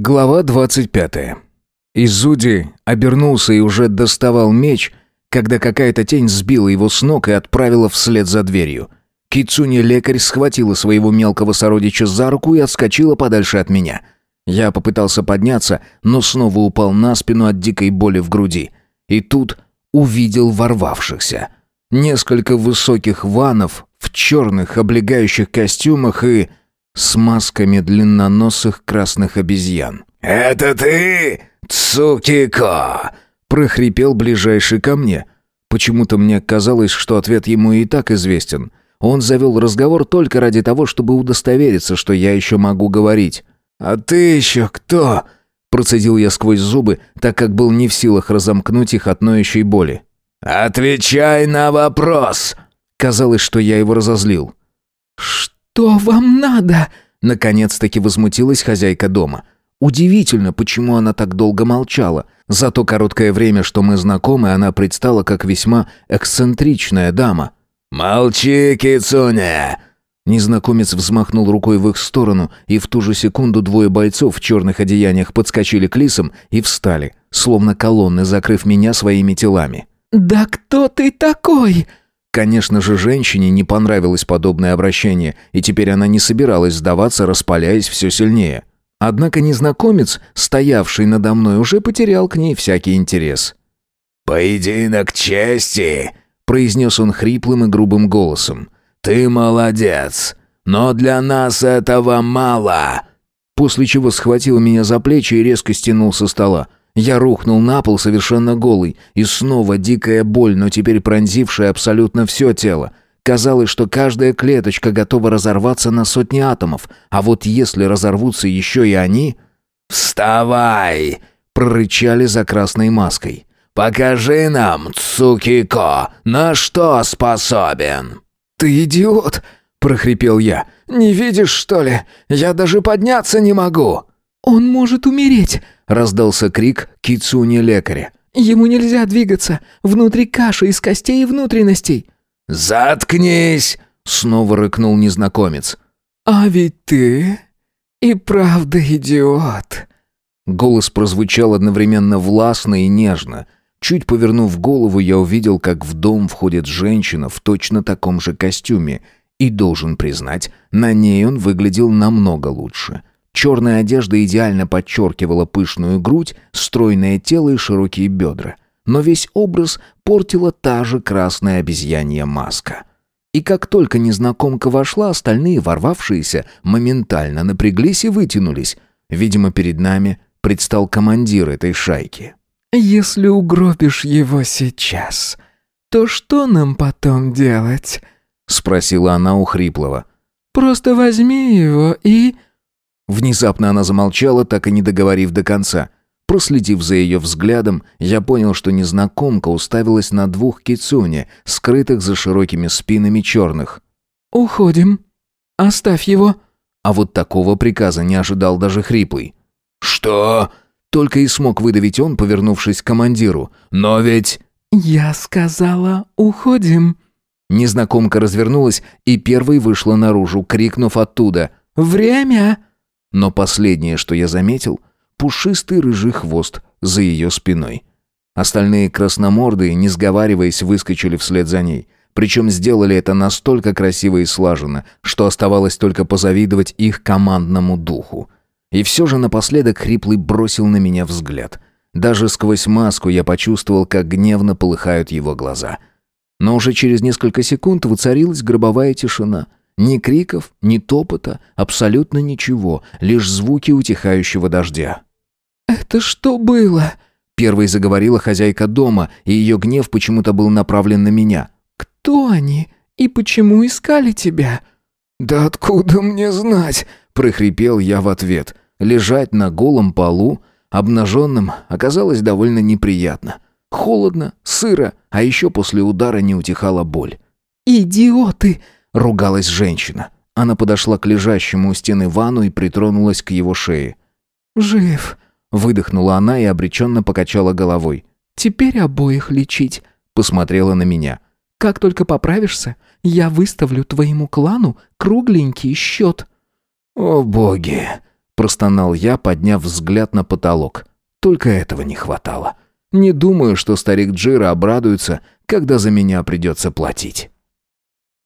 Глава 25. Изуди обернулся и уже доставал меч, когда какая-то тень сбила его с ног и отправила вслед за дверью. Кицуни-лекарь схватила своего мелкого сородича за руку и отскочила подальше от меня. Я попытался подняться, но снова упал на спину от дикой боли в груди. И тут увидел ворвавшихся. Несколько высоких ванов в черных облегающих костюмах и с масками длинноносых красных обезьян. «Это ты, Цукико?» — прохрипел ближайший ко мне. Почему-то мне казалось, что ответ ему и так известен. Он завел разговор только ради того, чтобы удостовериться, что я еще могу говорить. «А ты еще кто?» — процедил я сквозь зубы, так как был не в силах разомкнуть их от ноющей боли. «Отвечай на вопрос!» Казалось, что я его разозлил. «Что?» «Что вам надо?» Наконец-таки возмутилась хозяйка дома. Удивительно, почему она так долго молчала. За то короткое время, что мы знакомы, она предстала как весьма эксцентричная дама. «Молчи, Кицуня!» Незнакомец взмахнул рукой в их сторону, и в ту же секунду двое бойцов в черных одеяниях подскочили к лисам и встали, словно колонны, закрыв меня своими телами. «Да кто ты такой?» Конечно же, женщине не понравилось подобное обращение, и теперь она не собиралась сдаваться, распаляясь все сильнее. Однако незнакомец, стоявший надо мной, уже потерял к ней всякий интерес. «Поединок чести!» — произнес он хриплым и грубым голосом. «Ты молодец, но для нас этого мало!» После чего схватил меня за плечи и резко стянул со стола. Я рухнул на пол совершенно голый, и снова дикая боль, но теперь пронзившая абсолютно все тело. Казалось, что каждая клеточка готова разорваться на сотни атомов, а вот если разорвутся еще и они... «Вставай!» — прорычали за красной маской. «Покажи нам, Цукико, на что способен!» «Ты идиот!» — прохрипел я. «Не видишь, что ли? Я даже подняться не могу!» «Он может умереть!» Раздался крик кицуни лекаря. Ему нельзя двигаться, внутри каша из костей и внутренностей. Заткнись, снова рыкнул незнакомец. А ведь ты и правда идиот. Голос прозвучал одновременно властно и нежно. Чуть повернув голову, я увидел, как в дом входит женщина в точно таком же костюме, и должен признать, на ней он выглядел намного лучше. Черная одежда идеально подчеркивала пышную грудь, стройное тело и широкие бедра. Но весь образ портила та же красная обезьянья маска. И как только незнакомка вошла, остальные, ворвавшиеся, моментально напряглись и вытянулись. Видимо, перед нами предстал командир этой шайки. «Если угробишь его сейчас, то что нам потом делать?» — спросила она у хриплого. «Просто возьми его и...» Внезапно она замолчала, так и не договорив до конца. Проследив за ее взглядом, я понял, что незнакомка уставилась на двух кицуни, скрытых за широкими спинами черных. «Уходим. Оставь его». А вот такого приказа не ожидал даже хриплый. «Что?» Только и смог выдавить он, повернувшись к командиру. «Но ведь...» «Я сказала, уходим». Незнакомка развернулась и первой вышла наружу, крикнув оттуда «Время!» Но последнее, что я заметил, пушистый рыжий хвост за ее спиной. Остальные красномордые, не сговариваясь, выскочили вслед за ней. Причем сделали это настолько красиво и слаженно, что оставалось только позавидовать их командному духу. И все же напоследок Хриплый бросил на меня взгляд. Даже сквозь маску я почувствовал, как гневно полыхают его глаза. Но уже через несколько секунд воцарилась гробовая тишина — ни криков, ни топота, абсолютно ничего, лишь звуки утихающего дождя. «Это что было?» Первой заговорила хозяйка дома, и ее гнев почему-то был направлен на меня. «Кто они? И почему искали тебя?» «Да откуда мне знать?» – прохрипел я в ответ. Лежать на голом полу, обнаженным, оказалось довольно неприятно. Холодно, сыро, а еще после удара не утихала боль. «Идиоты!» Ругалась женщина. Она подошла к лежащему у стены ванну и притронулась к его шее. «Жив», — выдохнула она и обреченно покачала головой. «Теперь обоих лечить», — посмотрела на меня. «Как только поправишься, я выставлю твоему клану кругленький счет». «О боги!» — простонал я, подняв взгляд на потолок. Только этого не хватало. Не думаю, что старик Джира обрадуется, когда за меня придется платить.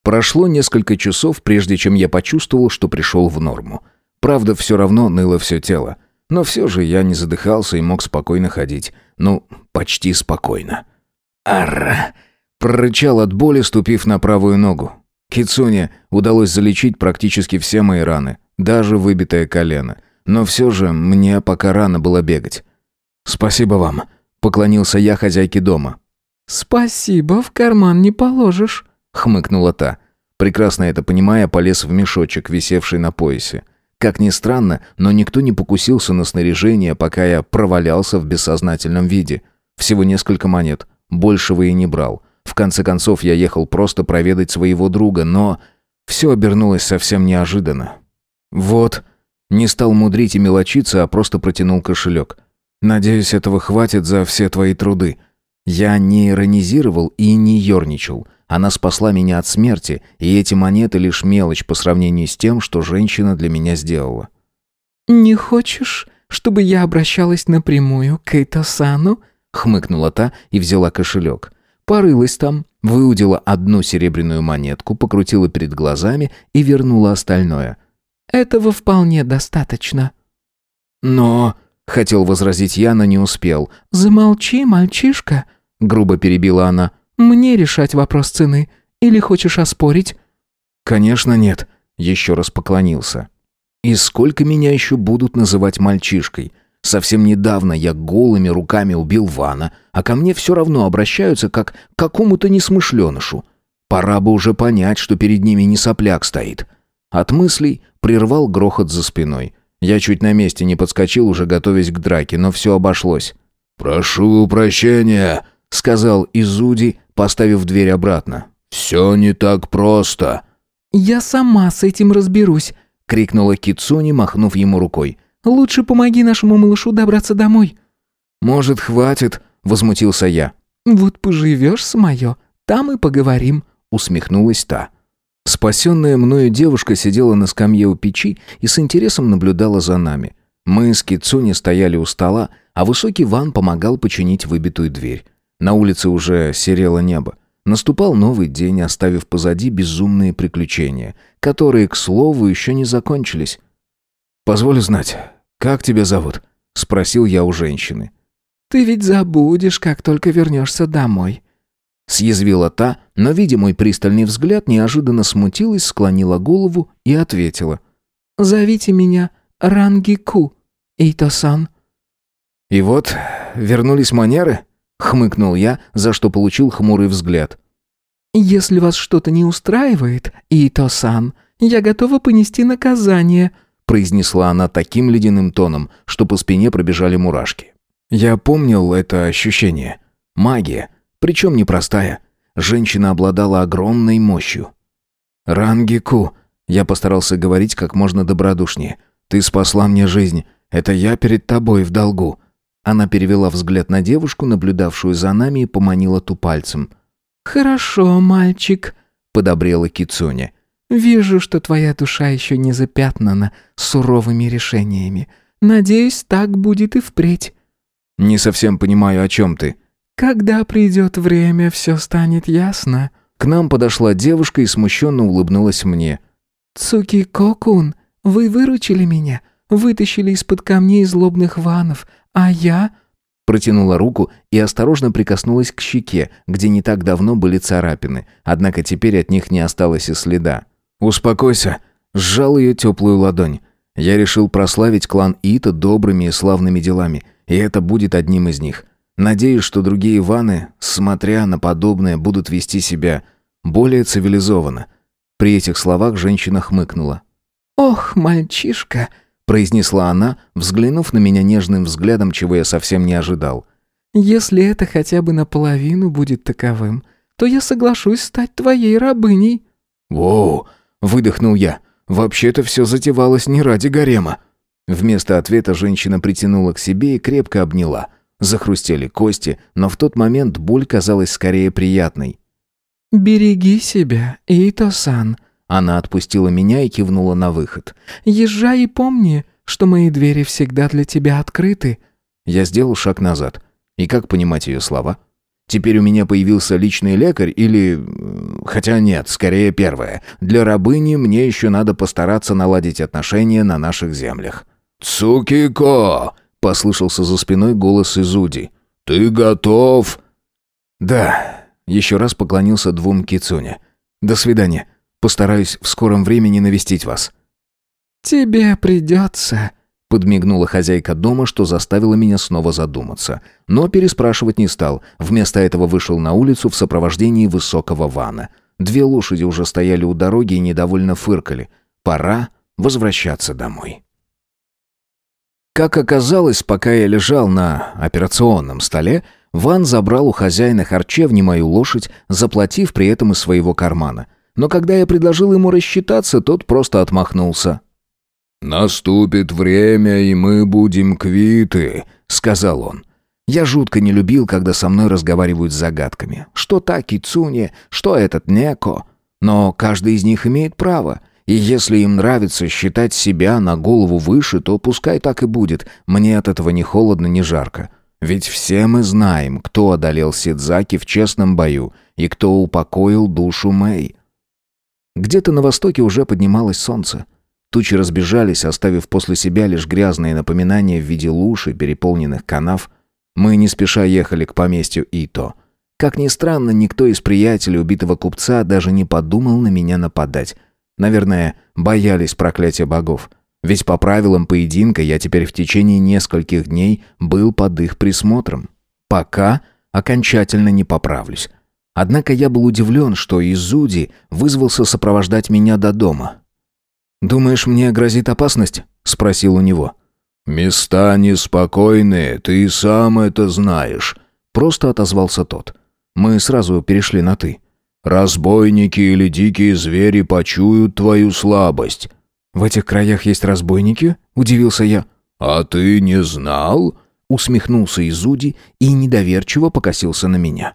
Прошло несколько часов, прежде чем я почувствовал, что пришел в норму. Правда, все равно ныло все тело. Но все же я не задыхался и мог спокойно ходить. Ну, почти спокойно. «Арра!» — прорычал от боли, ступив на правую ногу. Кицуне удалось залечить практически все мои раны, даже выбитое колено. Но все же мне пока рано было бегать. «Спасибо вам», — поклонился я хозяйке дома. «Спасибо, в карман не положишь», — хмыкнула та. Прекрасно это понимая, полез в мешочек, висевший на поясе. Как ни странно, но никто не покусился на снаряжение, пока я провалялся в бессознательном виде. Всего несколько монет. Большего и не брал. В конце концов, я ехал просто проведать своего друга, но... Все обернулось совсем неожиданно. «Вот». Не стал мудрить и мелочиться, а просто протянул кошелек. «Надеюсь, этого хватит за все твои труды». Я не иронизировал и не ерничал. Она спасла меня от смерти, и эти монеты лишь мелочь по сравнению с тем, что женщина для меня сделала. «Не хочешь, чтобы я обращалась напрямую к Эйтосану?» хмыкнула та и взяла кошелек. Порылась там, выудила одну серебряную монетку, покрутила перед глазами и вернула остальное. «Этого вполне достаточно». «Но...» — хотел возразить я, но не успел. «Замолчи, мальчишка», — грубо перебила она. Мне решать вопрос цены. Или хочешь оспорить?» «Конечно нет», — еще раз поклонился. «И сколько меня еще будут называть мальчишкой? Совсем недавно я голыми руками убил Вана, а ко мне все равно обращаются как к какому-то несмышленышу. Пора бы уже понять, что перед ними не сопляк стоит». От мыслей прервал грохот за спиной. Я чуть на месте не подскочил, уже готовясь к драке, но все обошлось. «Прошу прощения», — сказал Изуди, поставив дверь обратно. «Все не так просто». «Я сама с этим разберусь», — крикнула Кицуни, махнув ему рукой. «Лучше помоги нашему малышу добраться домой». «Может, хватит?» — возмутился я. «Вот поживешь с мое, там и поговорим», — усмехнулась та. Спасенная мною девушка сидела на скамье у печи и с интересом наблюдала за нами. Мы с Кицуни стояли у стола, а высокий Ван помогал починить выбитую дверь. На улице уже серело небо. Наступал новый день, оставив позади безумные приключения, которые, к слову, еще не закончились. «Позволь знать, как тебя зовут?» — спросил я у женщины. «Ты ведь забудешь, как только вернешься домой». Съязвила та, но, видя мой пристальный взгляд, неожиданно смутилась, склонила голову и ответила. «Зовите меня Рангику, Ито-сан». И вот вернулись манеры хмыкнул я, за что получил хмурый взгляд. Если вас что-то не устраивает, Ито-сан, я готова понести наказание, произнесла она таким ледяным тоном, что по спине пробежали мурашки. Я помнил это ощущение. Магия, причем непростая. Женщина обладала огромной мощью. «Рангику», — я постарался говорить как можно добродушнее, — «ты спасла мне жизнь. Это я перед тобой в долгу. Она перевела взгляд на девушку, наблюдавшую за нами, и поманила ту пальцем. «Хорошо, мальчик», — подобрела Кицуня. «Вижу, что твоя душа еще не запятнана суровыми решениями. Надеюсь, так будет и впредь». «Не совсем понимаю, о чем ты». «Когда придет время, все станет ясно». К нам подошла девушка и смущенно улыбнулась мне. «Цуки Кокун, вы выручили меня, вытащили из-под камней злобных ванов, «А я?» Протянула руку и осторожно прикоснулась к щеке, где не так давно были царапины, однако теперь от них не осталось и следа. «Успокойся», — сжал ее теплую ладонь. «Я решил прославить клан Ита добрыми и славными делами, и это будет одним из них. Надеюсь, что другие Иваны, смотря на подобное, будут вести себя более цивилизованно». При этих словах женщина хмыкнула. «Ох, мальчишка!» Произнесла она, взглянув на меня нежным взглядом, чего я совсем не ожидал. «Если это хотя бы наполовину будет таковым, то я соглашусь стать твоей рабыней». «Воу!» — выдохнул я. «Вообще-то все затевалось не ради гарема». Вместо ответа женщина притянула к себе и крепко обняла. Захрустели кости, но в тот момент боль казалась скорее приятной. «Береги себя, Ито-сан», она отпустила меня и кивнула на выход. «Езжай и помни, что мои двери всегда для тебя открыты». Я сделал шаг назад. И как понимать ее слова? Теперь у меня появился личный лекарь или... Хотя нет, скорее первое. Для рабыни мне еще надо постараться наладить отношения на наших землях. «Цукико!» — послышался за спиной голос Изуди. «Ты готов?» «Да». Еще раз поклонился двум кицуне. «До свидания. Постараюсь в скором времени навестить вас». «Тебе придется», — подмигнула хозяйка дома, что заставило меня снова задуматься. Но переспрашивать не стал. Вместо этого вышел на улицу в сопровождении высокого вана. Две лошади уже стояли у дороги и недовольно фыркали. Пора возвращаться домой. Как оказалось, пока я лежал на операционном столе, Ван забрал у хозяина харчевни мою лошадь, заплатив при этом из своего кармана. Но когда я предложил ему рассчитаться, тот просто отмахнулся. «Наступит время, и мы будем квиты», — сказал он. Я жутко не любил, когда со мной разговаривают с загадками. Что та Кицуни, что этот Неко. Но каждый из них имеет право — и если им нравится считать себя на голову выше, то пускай так и будет. Мне от этого ни холодно, ни жарко. Ведь все мы знаем, кто одолел Сидзаки в честном бою и кто упокоил душу Мэй. Где-то на востоке уже поднималось солнце. Тучи разбежались, оставив после себя лишь грязные напоминания в виде луж и переполненных канав. Мы не спеша ехали к поместью Ито. Как ни странно, никто из приятелей убитого купца даже не подумал на меня нападать. Наверное, боялись проклятия богов. Ведь по правилам поединка я теперь в течение нескольких дней был под их присмотром. Пока окончательно не поправлюсь. Однако я был удивлен, что Изуди вызвался сопровождать меня до дома. «Думаешь, мне грозит опасность?» — спросил у него. «Места неспокойные, ты сам это знаешь», — просто отозвался тот. Мы сразу перешли на «ты». Разбойники или дикие звери почуют твою слабость». «В этих краях есть разбойники?» — удивился я. «А ты не знал?» — усмехнулся Изуди и недоверчиво покосился на меня.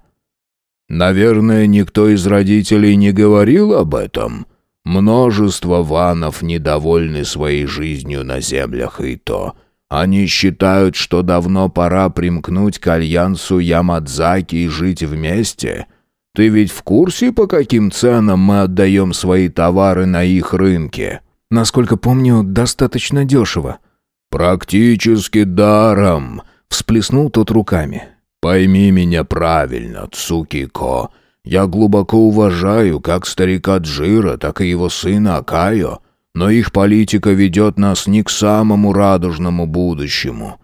«Наверное, никто из родителей не говорил об этом. Множество ванов недовольны своей жизнью на землях и то. Они считают, что давно пора примкнуть к альянсу Ямадзаки и жить вместе». Ты ведь в курсе, по каким ценам мы отдаем свои товары на их рынке?» «Насколько помню, достаточно дешево». «Практически даром», — всплеснул тот руками. «Пойми меня правильно, Цукико. Я глубоко уважаю как старика Джира, так и его сына Акайо, но их политика ведет нас не к самому радужному будущему».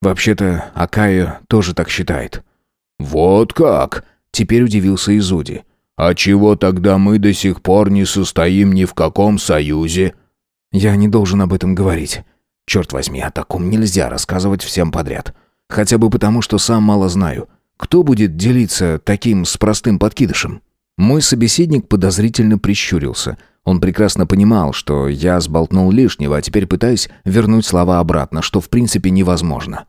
«Вообще-то Акайо тоже так считает». «Вот как?» Теперь удивился Изуди. «А чего тогда мы до сих пор не состоим ни в каком союзе?» «Я не должен об этом говорить. Черт возьми, о таком нельзя рассказывать всем подряд. Хотя бы потому, что сам мало знаю. Кто будет делиться таким с простым подкидышем?» Мой собеседник подозрительно прищурился. Он прекрасно понимал, что я сболтнул лишнего, а теперь пытаюсь вернуть слова обратно, что в принципе невозможно.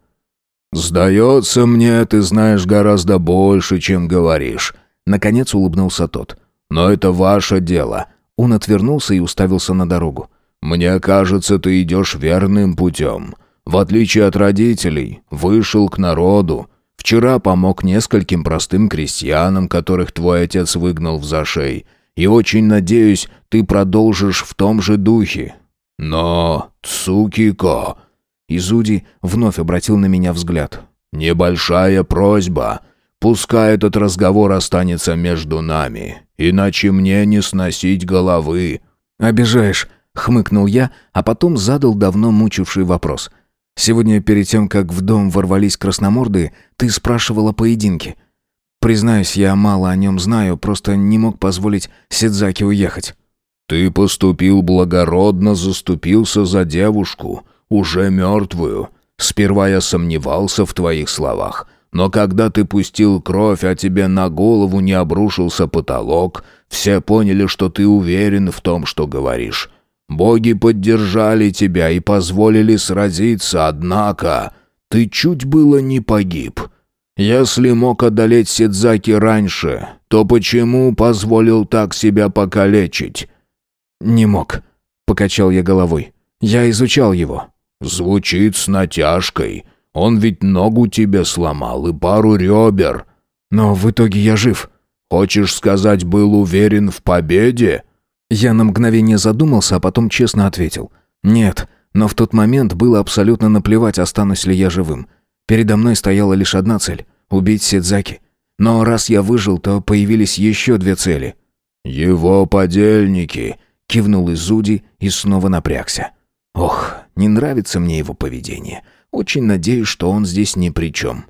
«Сдается мне, ты знаешь гораздо больше, чем говоришь», — наконец улыбнулся тот. «Но это ваше дело». Он отвернулся и уставился на дорогу. «Мне кажется, ты идешь верным путем. В отличие от родителей, вышел к народу. Вчера помог нескольким простым крестьянам, которых твой отец выгнал в зашей. И очень надеюсь, ты продолжишь в том же духе. Но, Цукико, Изуди вновь обратил на меня взгляд. «Небольшая просьба. Пускай этот разговор останется между нами, иначе мне не сносить головы». «Обижаешь», — хмыкнул я, а потом задал давно мучивший вопрос. «Сегодня, перед тем, как в дом ворвались красномордые, ты спрашивал о поединке. Признаюсь, я мало о нем знаю, просто не мог позволить Сидзаки уехать». «Ты поступил благородно, заступился за девушку уже мертвую. Сперва я сомневался в твоих словах, но когда ты пустил кровь, а тебе на голову не обрушился потолок, все поняли, что ты уверен в том, что говоришь. Боги поддержали тебя и позволили сразиться, однако ты чуть было не погиб. Если мог одолеть Сидзаки раньше, то почему позволил так себя покалечить?» «Не мог», — покачал я головой. «Я изучал его. Звучит с натяжкой. Он ведь ногу тебе сломал и пару ребер. Но в итоге я жив. Хочешь сказать, был уверен в победе? Я на мгновение задумался, а потом честно ответил. Нет, но в тот момент было абсолютно наплевать, останусь ли я живым. Передо мной стояла лишь одна цель — убить Сидзаки. Но раз я выжил, то появились еще две цели. «Его подельники», — кивнул Изуди и снова напрягся. «Ох, не нравится мне его поведение. Очень надеюсь, что он здесь ни при чем».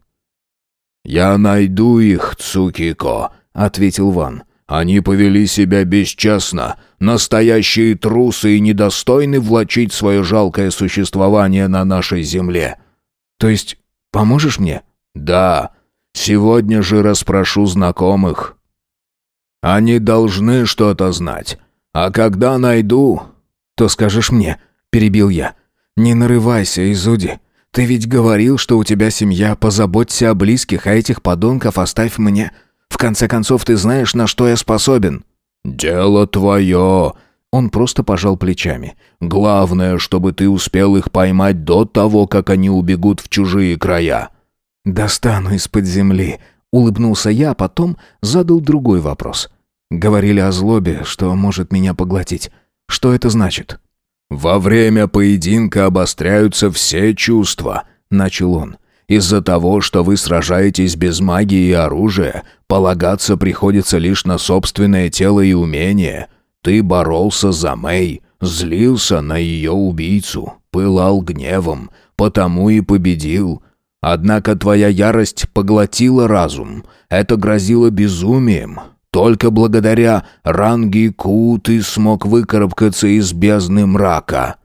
«Я найду их, Цукико», — ответил Ван. «Они повели себя бесчестно, настоящие трусы и недостойны влачить свое жалкое существование на нашей земле». «То есть поможешь мне?» «Да. Сегодня же расспрошу знакомых. Они должны что-то знать. А когда найду, то скажешь мне», — перебил я. «Не нарывайся, Изуди. Ты ведь говорил, что у тебя семья, позаботься о близких, а этих подонков оставь мне. В конце концов, ты знаешь, на что я способен». «Дело твое», он просто пожал плечами. «Главное, чтобы ты успел их поймать до того, как они убегут в чужие края». «Достану из-под земли», — улыбнулся я, а потом задал другой вопрос. «Говорили о злобе, что может меня поглотить. Что это значит?» «Во время поединка обостряются все чувства», — начал он. «Из-за того, что вы сражаетесь без магии и оружия, полагаться приходится лишь на собственное тело и умение. Ты боролся за Мэй, злился на ее убийцу, пылал гневом, потому и победил. Однако твоя ярость поглотила разум. Это грозило безумием. Только благодаря Ранги Ку ты смог выкарабкаться из бездны мрака».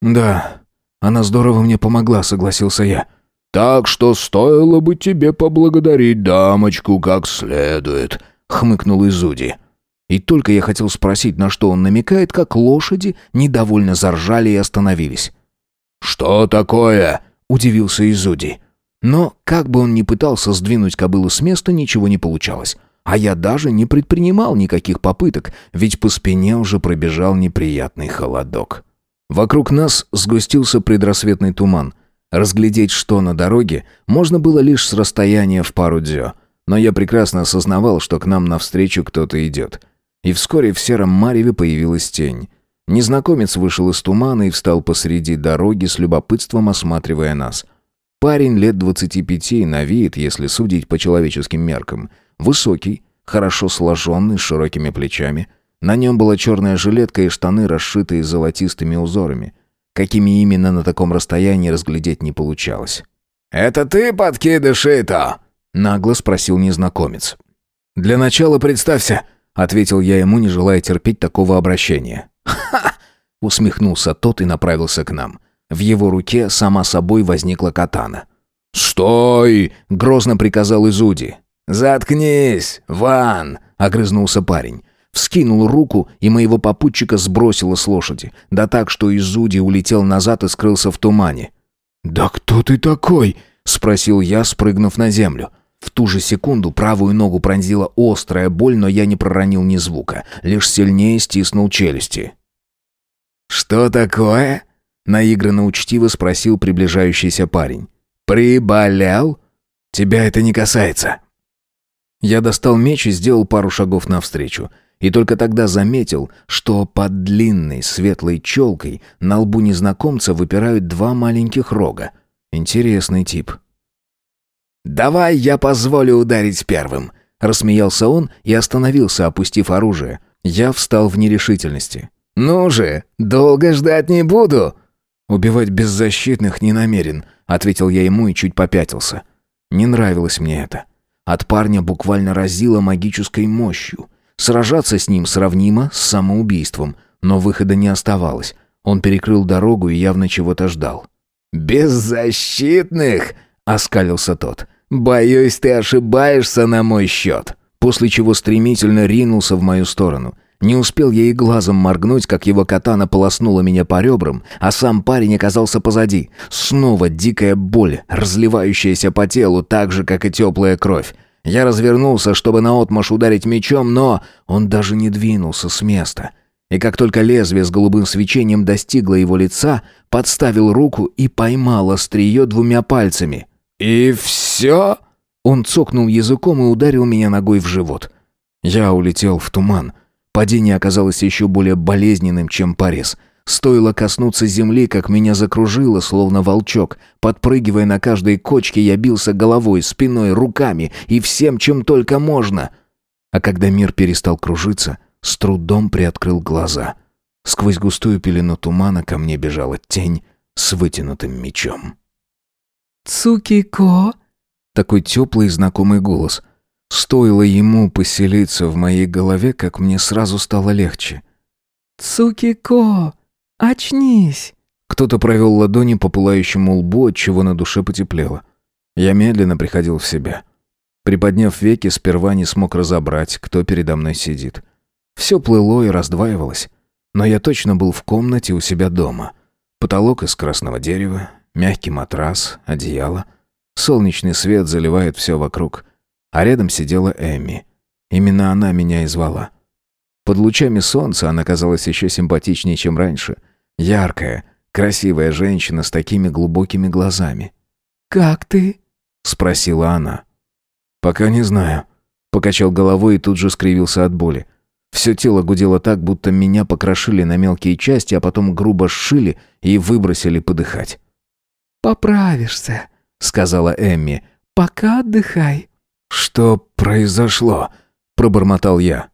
«Да, она здорово мне помогла», — согласился я. «Так что стоило бы тебе поблагодарить дамочку как следует», — хмыкнул Изуди. И только я хотел спросить, на что он намекает, как лошади недовольно заржали и остановились. «Что такое?» — удивился Изуди. Но, как бы он ни пытался сдвинуть кобылу с места, ничего не получалось. А я даже не предпринимал никаких попыток, ведь по спине уже пробежал неприятный холодок. Вокруг нас сгустился предрассветный туман. Разглядеть, что на дороге, можно было лишь с расстояния в пару дзё. Но я прекрасно осознавал, что к нам навстречу кто-то идет. И вскоре в сером мареве появилась тень. Незнакомец вышел из тумана и встал посреди дороги с любопытством осматривая нас. Парень лет двадцати пяти, на вид, если судить по человеческим меркам. Высокий, хорошо сложенный, с широкими плечами. На нем была черная жилетка и штаны, расшитые золотистыми узорами. Какими именно на таком расстоянии разглядеть не получалось. «Это ты, подкидыш, это?» — нагло спросил незнакомец. «Для начала представься», — ответил я ему, не желая терпеть такого обращения. «Ха!» — усмехнулся тот и направился к нам. В его руке сама собой возникла катана. «Стой!» — грозно приказал Изуди. «Заткнись, Ван!» — огрызнулся парень. Вскинул руку, и моего попутчика сбросило с лошади. Да так, что Изуди улетел назад и скрылся в тумане. «Да кто ты такой?» — спросил я, спрыгнув на землю. В ту же секунду правую ногу пронзила острая боль, но я не проронил ни звука, лишь сильнее стиснул челюсти. «Что такое?» Наигранно учтиво спросил приближающийся парень. «Приболел? Тебя это не касается». Я достал меч и сделал пару шагов навстречу. И только тогда заметил, что под длинной светлой челкой на лбу незнакомца выпирают два маленьких рога. Интересный тип. «Давай я позволю ударить первым», — рассмеялся он и остановился, опустив оружие. Я встал в нерешительности. «Ну же, долго ждать не буду», «Убивать беззащитных не намерен», — ответил я ему и чуть попятился. Не нравилось мне это. От парня буквально разило магической мощью. Сражаться с ним сравнимо с самоубийством, но выхода не оставалось. Он перекрыл дорогу и явно чего-то ждал. «Беззащитных!» — оскалился тот. «Боюсь, ты ошибаешься на мой счет!» После чего стремительно ринулся в мою сторону. Не успел я и глазом моргнуть, как его катана полоснула меня по ребрам, а сам парень оказался позади. Снова дикая боль, разливающаяся по телу, так же, как и теплая кровь. Я развернулся, чтобы наотмашь ударить мечом, но он даже не двинулся с места. И как только лезвие с голубым свечением достигло его лица, подставил руку и поймал острие двумя пальцами. «И все?» Он цокнул языком и ударил меня ногой в живот. Я улетел в туман. Падение оказалось еще более болезненным, чем порез. Стоило коснуться земли, как меня закружило, словно волчок. Подпрыгивая на каждой кочке, я бился головой, спиной, руками и всем, чем только можно. А когда мир перестал кружиться, с трудом приоткрыл глаза. Сквозь густую пелену тумана ко мне бежала тень с вытянутым мечом. «Цукико!» Такой теплый и знакомый голос. Стоило ему поселиться в моей голове, как мне сразу стало легче. «Цукико! Очнись!» Кто-то провел ладони по пылающему лбу, от чего на душе потеплело. Я медленно приходил в себя. Приподняв веки, сперва не смог разобрать, кто передо мной сидит. Все плыло и раздваивалось. Но я точно был в комнате у себя дома. Потолок из красного дерева, мягкий матрас, одеяло. Солнечный свет заливает все вокруг. А рядом сидела Эми. Именно она меня и звала. Под лучами солнца она казалась еще симпатичнее, чем раньше. Яркая, красивая женщина с такими глубокими глазами. «Как ты?» — спросила она. «Пока не знаю». Покачал головой и тут же скривился от боли. Все тело гудело так, будто меня покрошили на мелкие части, а потом грубо сшили и выбросили подыхать. «Поправишься», — сказала Эмми. «Пока отдыхай». «Что произошло?» — пробормотал я.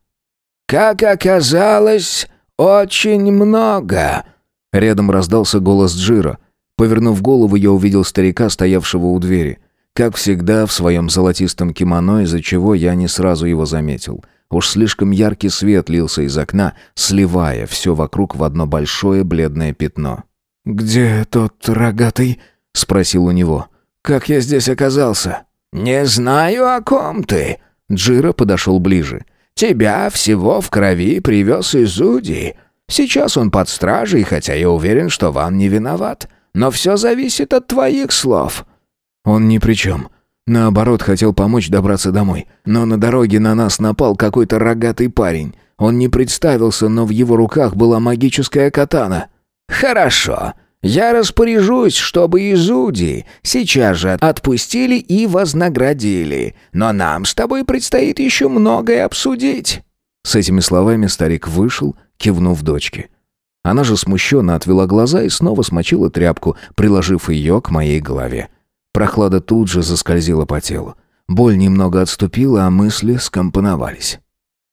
«Как оказалось, очень много!» Рядом раздался голос Джира. Повернув голову, я увидел старика, стоявшего у двери. Как всегда, в своем золотистом кимоно, из-за чего я не сразу его заметил. Уж слишком яркий свет лился из окна, сливая все вокруг в одно большое бледное пятно. «Где тот рогатый?» — спросил у него. «Как я здесь оказался?» «Не знаю, о ком ты». Джира подошел ближе. «Тебя всего в крови привез из Уди. Сейчас он под стражей, хотя я уверен, что Ван не виноват. Но все зависит от твоих слов». «Он ни при чем. Наоборот, хотел помочь добраться домой. Но на дороге на нас напал какой-то рогатый парень. Он не представился, но в его руках была магическая катана». «Хорошо. Я распоряжусь, чтобы Изуди сейчас же отпустили и вознаградили. Но нам с тобой предстоит еще многое обсудить». С этими словами старик вышел, кивнув дочке. Она же смущенно отвела глаза и снова смочила тряпку, приложив ее к моей голове. Прохлада тут же заскользила по телу. Боль немного отступила, а мысли скомпоновались.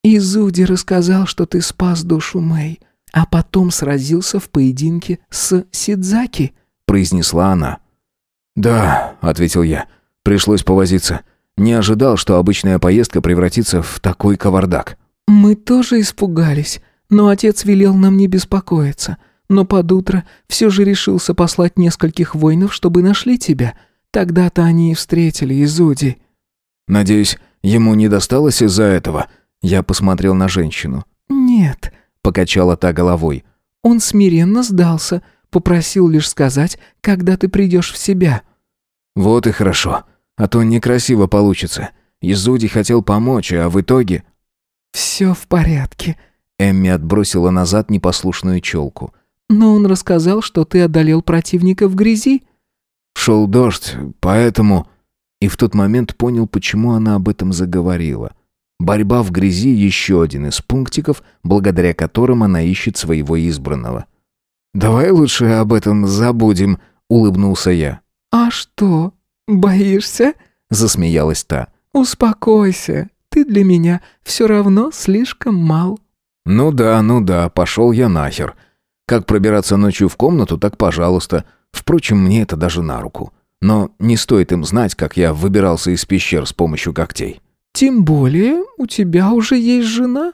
«Изуди рассказал, что ты спас душу Мэй, а потом сразился в поединке с Сидзаки», — произнесла она. «Да», — ответил я, — «пришлось повозиться. Не ожидал, что обычная поездка превратится в такой кавардак». «Мы тоже испугались, но отец велел нам не беспокоиться. Но под утро все же решился послать нескольких воинов, чтобы нашли тебя. Тогда-то они и встретили Изуди». «Надеюсь, ему не досталось из-за этого?» Я посмотрел на женщину. «Нет», — покачала та головой. «Он смиренно сдался, попросил лишь сказать, когда ты придешь в себя». «Вот и хорошо, а то некрасиво получится. Изуди хотел помочь, а в итоге...» «Все в порядке», — Эмми отбросила назад непослушную челку. «Но он рассказал, что ты одолел противника в грязи». Шел дождь, поэтому... И в тот момент понял, почему она об этом заговорила. Борьба в грязи — еще один из пунктиков, благодаря которым она ищет своего избранного. «Давай лучше об этом забудем», — улыбнулся я. «А что, боишься?» — засмеялась та. «Успокойся, ты для меня все равно слишком мал». «Ну да, ну да, пошел я нахер. Как пробираться ночью в комнату, так пожалуйста. Впрочем, мне это даже на руку. Но не стоит им знать, как я выбирался из пещер с помощью когтей. «Тем более у тебя уже есть жена?»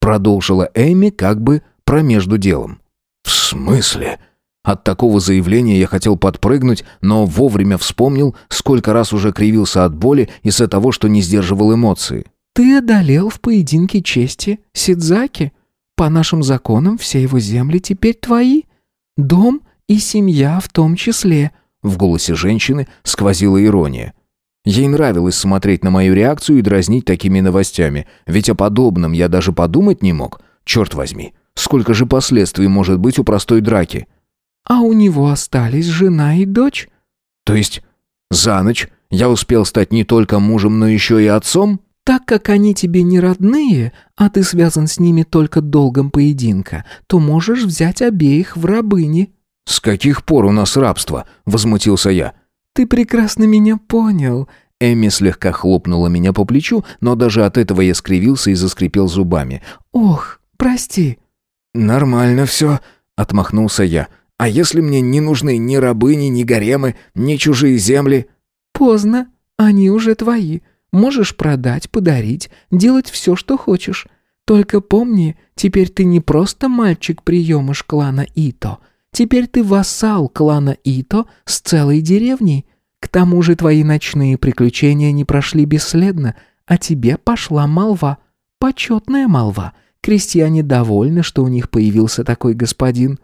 Продолжила Эми как бы промежду делом. «В смысле?» От такого заявления я хотел подпрыгнуть, но вовремя вспомнил, сколько раз уже кривился от боли из-за того, что не сдерживал эмоции. «Ты одолел в поединке чести Сидзаки. По нашим законам все его земли теперь твои. Дом и семья в том числе». В голосе женщины сквозила ирония. Ей нравилось смотреть на мою реакцию и дразнить такими новостями, ведь о подобном я даже подумать не мог. Черт возьми, Сколько же последствий может быть у простой драки? А у него остались жена и дочь. То есть за ночь я успел стать не только мужем, но еще и отцом? Так как они тебе не родные, а ты связан с ними только долгом поединка, то можешь взять обеих в рабыни». «С каких пор у нас рабство?» — возмутился я. «Ты прекрасно меня понял». Эмми слегка хлопнула меня по плечу, но даже от этого я скривился и заскрипел зубами. «Ох, прости». «Нормально все», — отмахнулся я. «А если мне не нужны ни рабыни, ни гаремы, ни чужие земли?» «Поздно, они уже твои. Можешь продать, подарить, делать все, что хочешь. Только помни, теперь ты не просто мальчик-приемыш клана Ито. Теперь ты вассал клана Ито с целой деревней. К тому же твои ночные приключения не прошли бесследно, а тебе пошла молва. Почетная молва. Крестьяне довольны, что у них появился такой господин».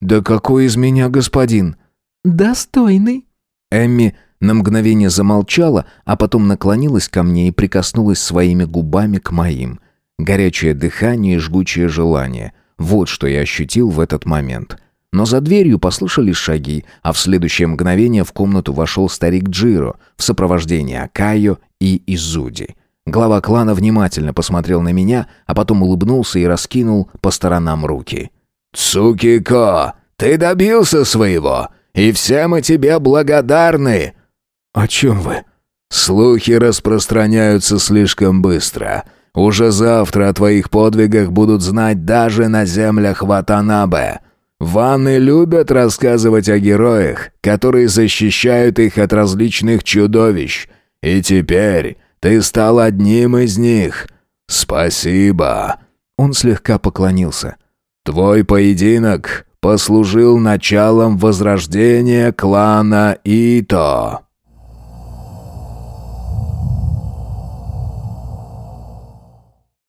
«Да какой из меня господин?» «Достойный». Эмми на мгновение замолчала, а потом наклонилась ко мне и прикоснулась своими губами к моим. Горячее дыхание и жгучее желание. Вот что я ощутил в этот момент. Но за дверью послышались шаги, а в следующее мгновение в комнату вошел старик Джиро в сопровождении Акайо и Изуди. Глава клана внимательно посмотрел на меня, а потом улыбнулся и раскинул по сторонам руки. «Цукико, ты добился своего, и все мы тебе благодарны!» «О чем вы?» «Слухи распространяются слишком быстро. Уже завтра о твоих подвигах будут знать даже на землях Ватанабе. Ванны любят рассказывать о героях, которые защищают их от различных чудовищ. И теперь ты стал одним из них. Спасибо». Он слегка поклонился. «Твой поединок послужил началом возрождения клана Ито».